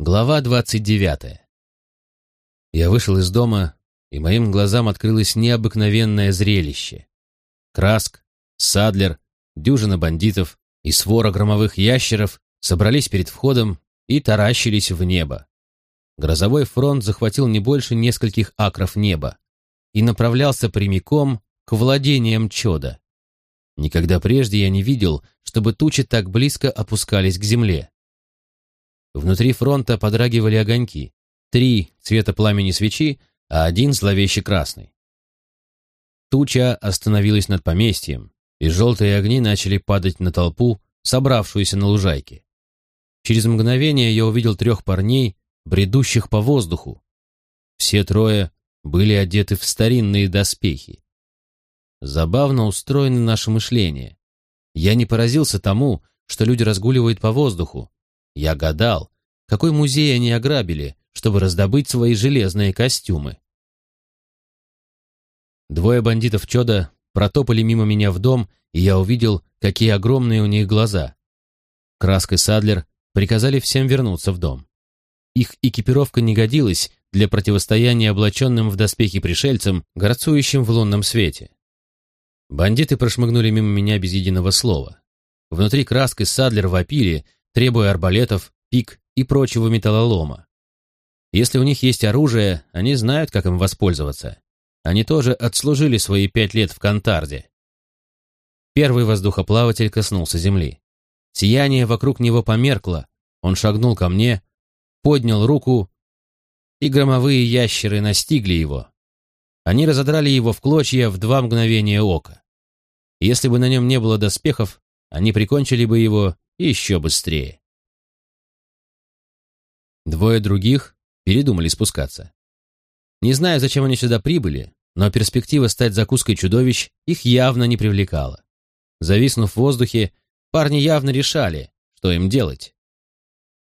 Глава двадцать девятая. Я вышел из дома, и моим глазам открылось необыкновенное зрелище. Краск, Садлер, дюжина бандитов и свора громовых ящеров собрались перед входом и таращились в небо. Грозовой фронт захватил не больше нескольких акров неба и направлялся прямиком к владениям Чода. Никогда прежде я не видел, чтобы тучи так близко опускались к земле. Внутри фронта подрагивали огоньки. Три цвета пламени свечи, а один зловеще красный. Туча остановилась над поместьем, и желтые огни начали падать на толпу, собравшуюся на лужайке. Через мгновение я увидел трех парней, бредущих по воздуху. Все трое были одеты в старинные доспехи. Забавно устроено наше мышление. Я не поразился тому, что люди разгуливают по воздуху, я гадал, какой музей они ограбили, чтобы раздобыть свои железные костюмы. Двое бандитов Чода протопали мимо меня в дом, и я увидел, какие огромные у них глаза. Краск и Садлер приказали всем вернуться в дом. Их экипировка не годилась для противостояния облаченным в доспехи пришельцам, горцующим в лунном свете. Бандиты прошмыгнули мимо меня без единого слова. Внутри Краск и Садлер вопили, требуя арбалетов, пик и прочего металлолома. Если у них есть оружие, они знают, как им воспользоваться. Они тоже отслужили свои пять лет в Кантарде. Первый воздухоплаватель коснулся земли. Сияние вокруг него померкло, он шагнул ко мне, поднял руку, и громовые ящеры настигли его. Они разодрали его в клочья в два мгновения ока. Если бы на нем не было доспехов, они прикончили бы его еще быстрее. Двое других передумали спускаться. Не знаю, зачем они сюда прибыли, но перспектива стать закуской чудовищ их явно не привлекала. Зависнув в воздухе, парни явно решали, что им делать.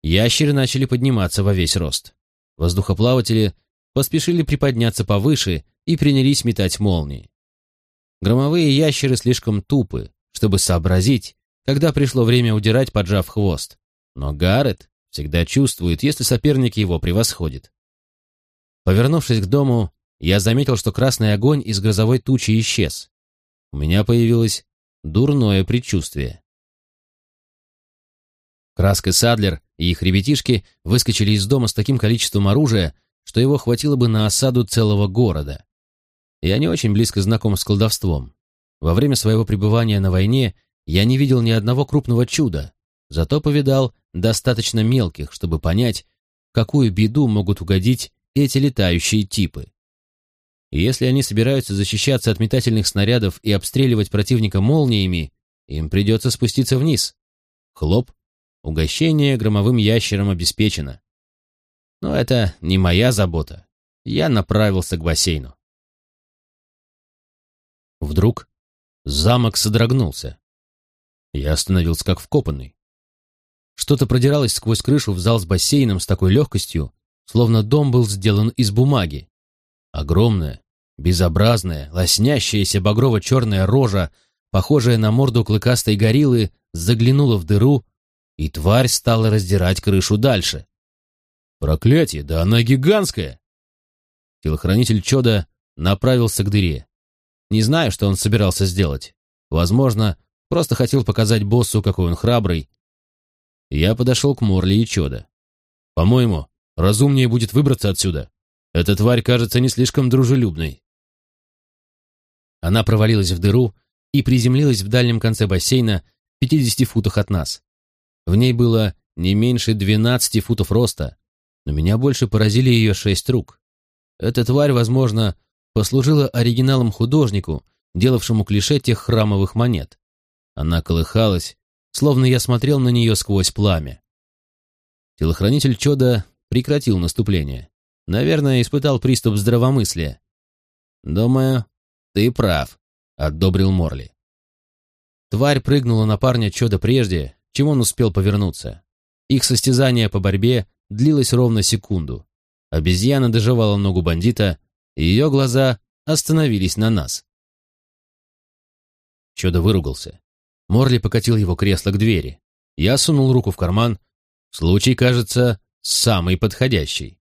Ящеры начали подниматься во весь рост. Воздухоплаватели поспешили приподняться повыше и принялись метать молнии. Громовые ящеры слишком тупы, чтобы сообразить, когда пришло время удирать, поджав хвост. Но Гаррет всегда чувствует, если соперник его превосходит. Повернувшись к дому, я заметил, что красный огонь из грозовой тучи исчез. У меня появилось дурное предчувствие. Краска Садлер и их ребятишки выскочили из дома с таким количеством оружия, что его хватило бы на осаду целого города. Я не очень близко знаком с колдовством. Во время своего пребывания на войне я не видел ни одного крупного чуда, зато повидал достаточно мелких, чтобы понять, какую беду могут угодить эти летающие типы. Если они собираются защищаться от метательных снарядов и обстреливать противника молниями, им придется спуститься вниз. Хлоп, угощение громовым ящером обеспечено. Но это не моя забота. Я направился к бассейну. Вдруг замок содрогнулся. Я остановился как вкопанный. Что-то продиралось сквозь крышу в зал с бассейном с такой легкостью, словно дом был сделан из бумаги. Огромная, безобразная, лоснящаяся багрово-черная рожа, похожая на морду клыкастой гориллы, заглянула в дыру, и тварь стала раздирать крышу дальше. Проклятие, да она гигантская! Телохранитель Чода направился к дыре. Не знаю, что он собирался сделать. Возможно, Просто хотел показать боссу, какой он храбрый. Я подошел к Морли и Чода. По-моему, разумнее будет выбраться отсюда. Эта тварь кажется не слишком дружелюбной. Она провалилась в дыру и приземлилась в дальнем конце бассейна в 50 футах от нас. В ней было не меньше 12 футов роста, но меня больше поразили ее шесть рук. Эта тварь, возможно, послужила оригиналом художнику, делавшему клише тех храмовых монет. Она колыхалась, словно я смотрел на нее сквозь пламя. Телохранитель Чода прекратил наступление. Наверное, испытал приступ здравомыслия. «Думаю, ты прав», — одобрил Морли. Тварь прыгнула на парня Чода прежде, чем он успел повернуться. Их состязание по борьбе длилось ровно секунду. Обезьяна доживала ногу бандита, и ее глаза остановились на нас. Чудо выругался. Морли покатил его кресло к двери. Я сунул руку в карман. Случай, кажется, самый подходящий.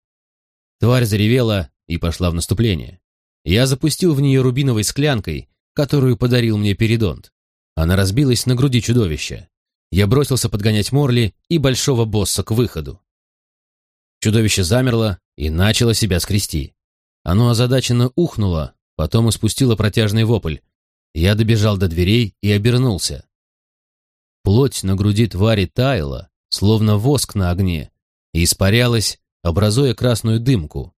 Тварь заревела и пошла в наступление. Я запустил в нее рубиновой склянкой, которую подарил мне Перидонт. Она разбилась на груди чудовища. Я бросился подгонять Морли и большого босса к выходу. Чудовище замерло и начало себя скрести. Оно озадаченно ухнуло, потом испустило протяжный вопль. Я добежал до дверей и обернулся. Плоть на груди твари таяла, словно воск на огне, и испарялась, образуя красную дымку.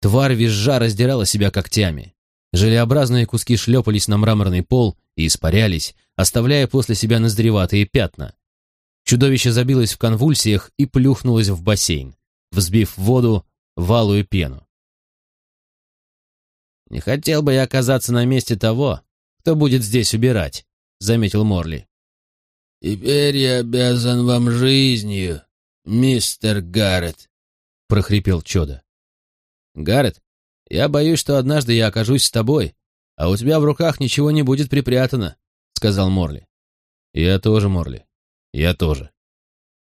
Тварь визжа раздирала себя когтями. Желеобразные куски шлепались на мраморный пол и испарялись, оставляя после себя ноздреватые пятна. Чудовище забилось в конвульсиях и плюхнулось в бассейн, взбив воду валую пену. «Не хотел бы я оказаться на месте того, кто будет здесь убирать», — заметил Морли. «Теперь я обязан вам жизнью, мистер Гаррет», — прохрипел Чудо. «Гаррет, я боюсь, что однажды я окажусь с тобой, а у тебя в руках ничего не будет припрятано», — сказал Морли. «Я тоже, Морли. Я тоже».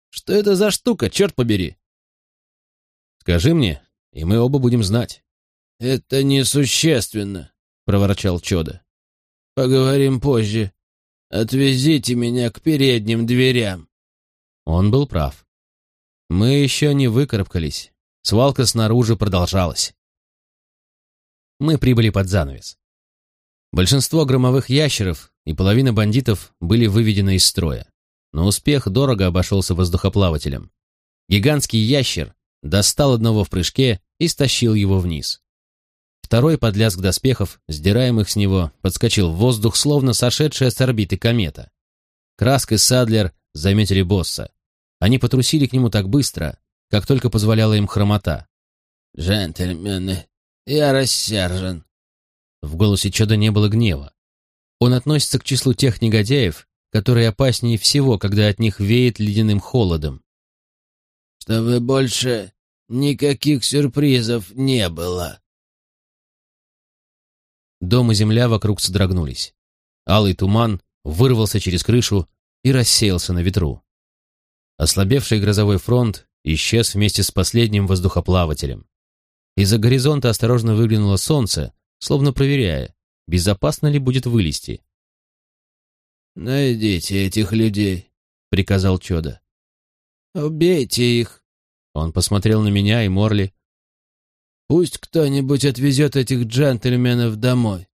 «Что это за штука, черт побери?» «Скажи мне, и мы оба будем знать». «Это несущественно», — проворчал Чода. «Поговорим позже. Отвезите меня к передним дверям». Он был прав. Мы еще не выкарабкались. Свалка снаружи продолжалась. Мы прибыли под занавес. Большинство громовых ящеров и половина бандитов были выведены из строя. Но успех дорого обошелся воздухоплавателям. Гигантский ящер достал одного в прыжке и стащил его вниз. Второй под лязг доспехов, сдираемых с него, подскочил в воздух, словно сошедшая с орбиты комета. Краск и Садлер заметили босса. Они потрусили к нему так быстро, как только позволяла им хромота. «Джентльмены, я рассержен». В голосе Чода не было гнева. Он относится к числу тех негодяев, которые опаснее всего, когда от них веет ледяным холодом. «Чтобы больше никаких сюрпризов не было». Дом и земля вокруг содрогнулись. Алый туман вырвался через крышу и рассеялся на ветру. Ослабевший грозовой фронт исчез вместе с последним воздухоплавателем. Из-за горизонта осторожно выглянуло солнце, словно проверяя, безопасно ли будет вылезти. «Найдите этих людей», — приказал Чода. «Убейте их». Он посмотрел на меня и Морли. «Пусть кто-нибудь отвезет этих джентльменов домой».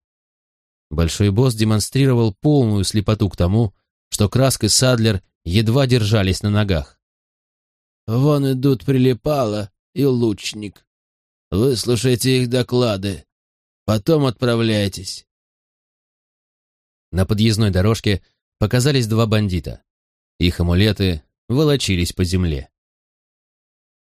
Большой босс демонстрировал полную слепоту к тому, что Краск и Садлер едва держались на ногах. Вон идут Прилипало и Лучник. Выслушайте их доклады. Потом отправляйтесь. На подъездной дорожке показались два бандита. Их амулеты волочились по земле.